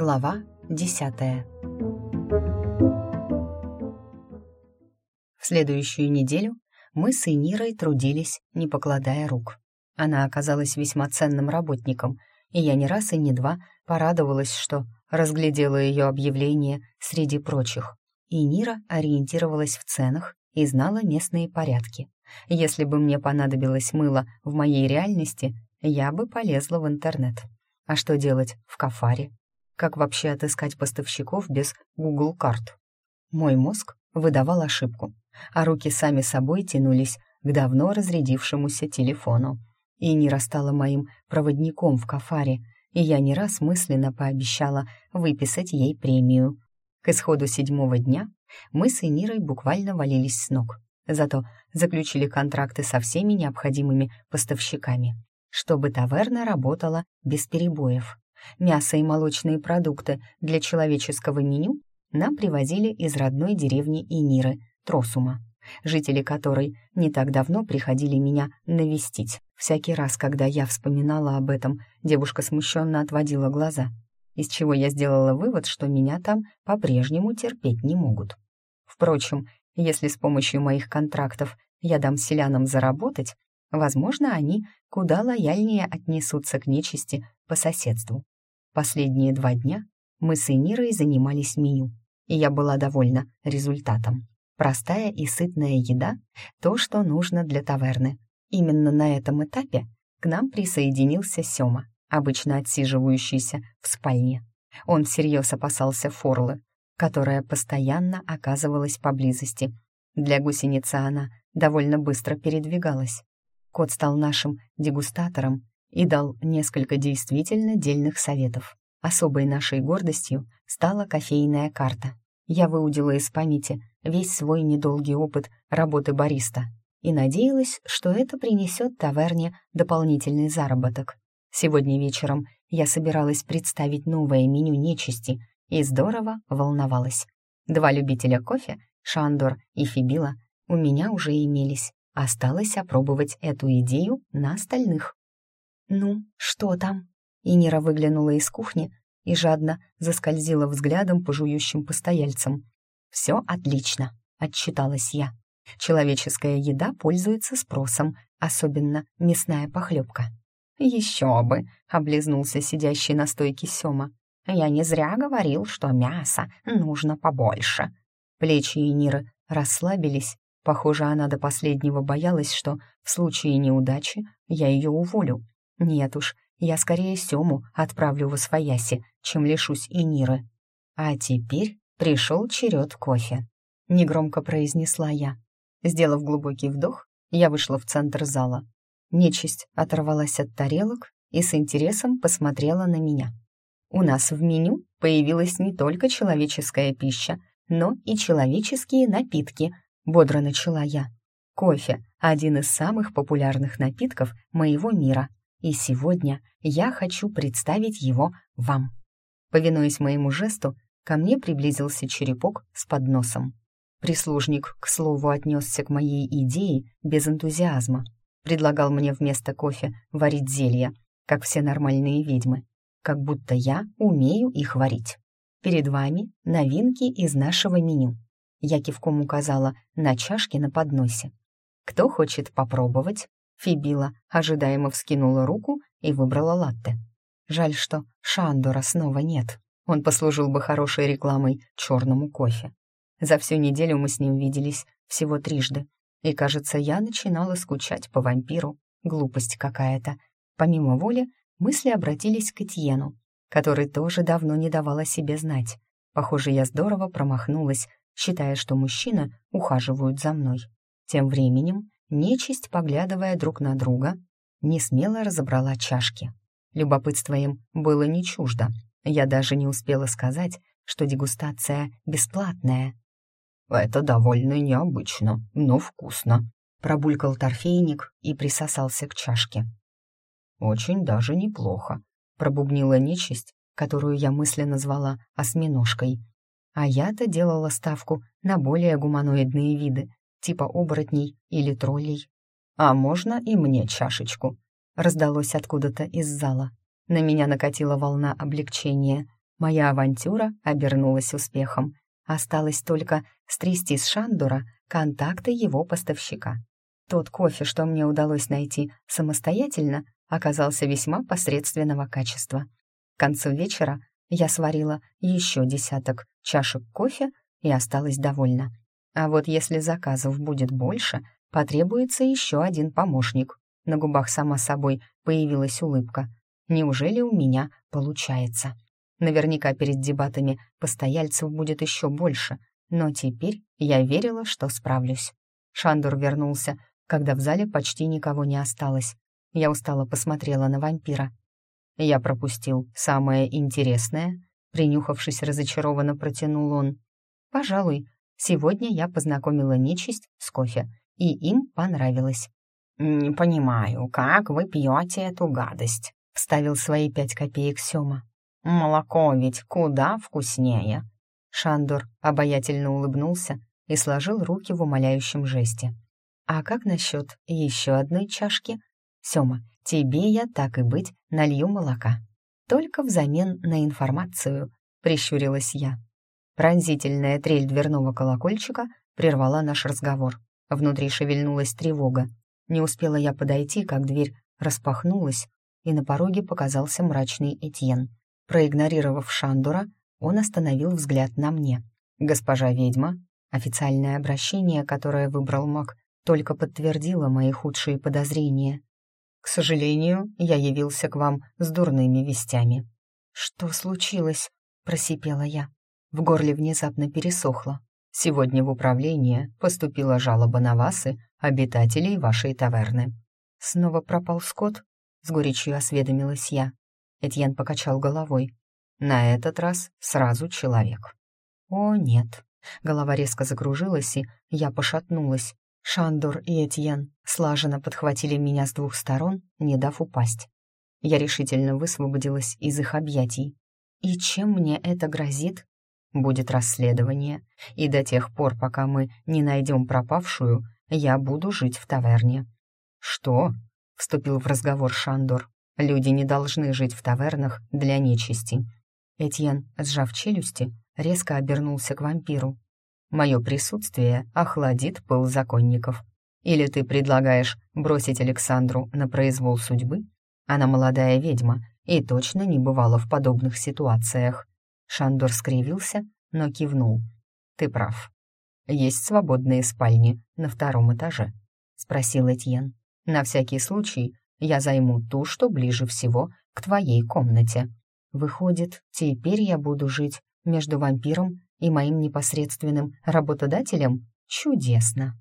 Глава десятая. В следующую неделю мы с Энирой трудились, не покладая рук. Она оказалась весьма ценным работником, и я не раз и не два порадовалась, что разглядела ее объявление среди прочих. И Нира ориентировалась в ценах и знала местные порядки. Если бы мне понадобилось мыло в моей реальности, я бы полезла в интернет. А что делать в кафаре? Как вообще отыскать поставщиков без Google карт? Мой мозг выдавал ошибку, а руки сами собой тянулись к давно разрядившемуся телефону. И Нира стала моим проводником в кафаре, и я не раз мысленно пообещала выписать ей премию. К исходу седьмого дня мы с Энирой буквально валились с ног, зато заключили контракты со всеми необходимыми поставщиками, чтобы таверна работала без перебоев. Мясо и молочные продукты для человеческого меню нам привозили из родной деревни Иниры, Тросума, жители которой не так давно приходили меня навестить. Всякий раз, когда я вспоминала об этом, девушка смущенно отводила глаза, из чего я сделала вывод, что меня там по-прежнему терпеть не могут. Впрочем, если с помощью моих контрактов я дам селянам заработать, возможно, они куда лояльнее отнесутся к нечисти по соседству. Последние два дня мы с Энирой занимались меню, и я была довольна результатом. Простая и сытная еда — то, что нужно для таверны. Именно на этом этапе к нам присоединился Сёма, обычно отсиживающийся в спальне. Он всерьез опасался Форлы, которая постоянно оказывалась поблизости. Для гусеницы она довольно быстро передвигалась. Кот стал нашим дегустатором и дал несколько действительно дельных советов. Особой нашей гордостью стала кофейная карта. Я выудила из памяти весь свой недолгий опыт работы бариста и надеялась, что это принесет таверне дополнительный заработок. Сегодня вечером я собиралась представить новое меню нечисти и здорово волновалась. Два любителя кофе, Шандор и Фибила, у меня уже имелись. Осталось опробовать эту идею на остальных. «Ну, что там?» Инира выглянула из кухни и жадно заскользила взглядом по жующим постояльцам. «Все отлично», — отчиталась я. «Человеческая еда пользуется спросом, особенно мясная похлебка». «Еще бы!» — облизнулся сидящий на стойке Сёма. «Я не зря говорил, что мяса нужно побольше». Плечи Иниры расслабились. Похоже, она до последнего боялась, что в случае неудачи я ее уволю. Нет уж, я скорее Сему отправлю в Освояси, чем лишусь и Ниры. А теперь пришел черед кофе. Негромко произнесла я. Сделав глубокий вдох, я вышла в центр зала. Нечисть оторвалась от тарелок и с интересом посмотрела на меня. У нас в меню появилась не только человеческая пища, но и человеческие напитки, бодро начала я. Кофе — один из самых популярных напитков моего мира — и сегодня я хочу представить его вам». Повинуясь моему жесту, ко мне приблизился черепок с подносом. Прислужник, к слову, отнесся к моей идее без энтузиазма. Предлагал мне вместо кофе варить зелья, как все нормальные ведьмы, как будто я умею их варить. Перед вами новинки из нашего меню. Я кивком указала на чашки на подносе. Кто хочет попробовать? Фибила ожидаемо вскинула руку и выбрала латте. Жаль, что Шандора снова нет. Он послужил бы хорошей рекламой черному кофе. За всю неделю мы с ним виделись всего трижды, и, кажется, я начинала скучать по вампиру. Глупость какая-то. Помимо воли, мысли обратились к Этьену, который тоже давно не давал о себе знать. Похоже, я здорово промахнулась, считая, что мужчины ухаживают за мной. Тем временем Нечисть, поглядывая друг на друга, не смело разобрала чашки. Любопытство им было не чуждо. Я даже не успела сказать, что дегустация бесплатная. «Это довольно необычно, но вкусно», — пробулькал торфейник и присосался к чашке. «Очень даже неплохо», — пробубнила нечисть, которую я мысленно звала осьминожкой. А я-то делала ставку на более гуманоидные виды, типа оборотней или троллей. «А можно и мне чашечку?» раздалось откуда-то из зала. На меня накатила волна облегчения. Моя авантюра обернулась успехом. Осталось только стрясти с Шандура контакты его поставщика. Тот кофе, что мне удалось найти самостоятельно, оказался весьма посредственного качества. К концу вечера я сварила еще десяток чашек кофе и осталась довольна. А вот если заказов будет больше, потребуется еще один помощник. На губах сама собой появилась улыбка. Неужели у меня получается? Наверняка перед дебатами постояльцев будет еще больше, но теперь я верила, что справлюсь. Шандур вернулся, когда в зале почти никого не осталось. Я устало посмотрела на вампира. Я пропустил самое интересное, принюхавшись разочарованно протянул он. Пожалуй, сегодня я познакомила нечисть с кофе, и им понравилось. «Не понимаю, как вы пьете эту гадость?» — вставил свои пять копеек Сёма. «Молоко ведь куда вкуснее!» Шандор обаятельно улыбнулся и сложил руки в умоляющем жесте. «А как насчет еще одной чашки? Сёма, тебе я, так и быть, налью молока. Только взамен на информацию», — прищурилась я. Пронзительная трель дверного колокольчика прервала наш разговор. Внутри шевельнулась тревога. Не успела я подойти, как дверь распахнулась, и на пороге показался мрачный Этьен. Проигнорировав Шандура, он остановил взгляд на мне. «Госпожа ведьма», официальное обращение, которое выбрал маг, только подтвердило мои худшие подозрения. «К сожалению, я явился к вам с дурными вестями». «Что случилось?» — просипела я. В горле внезапно пересохло. «Сегодня в управление поступила жалоба на вас и обитателей вашей таверны». «Снова пропал скот?» — с горечью осведомилась я. Этьен покачал головой. На этот раз сразу человек. О, нет. Голова резко закружилась, и я пошатнулась. Шандор и Этьен слаженно подхватили меня с двух сторон, не дав упасть. Я решительно высвободилась из их объятий. И чем мне это грозит? Будет расследование, и до тех пор, пока мы не найдем пропавшую, я буду жить в таверне. «Что?» — вступил в разговор Шандор. Люди не должны жить в тавернах для нечисти. Этьен, сжав челюсти, резко обернулся к вампиру. «Мое присутствие охладит пыл законников. Или ты предлагаешь бросить Александру на произвол судьбы? Она молодая ведьма и точно не бывала в подобных ситуациях». Шандор скривился, но кивнул. «Ты прав. Есть свободные спальни на втором этаже?» — спросил Этьен. «На всякий случай я займу ту, что ближе всего к твоей комнате. Выходит, теперь я буду жить между вампиром и моим непосредственным работодателем? Чудесно!»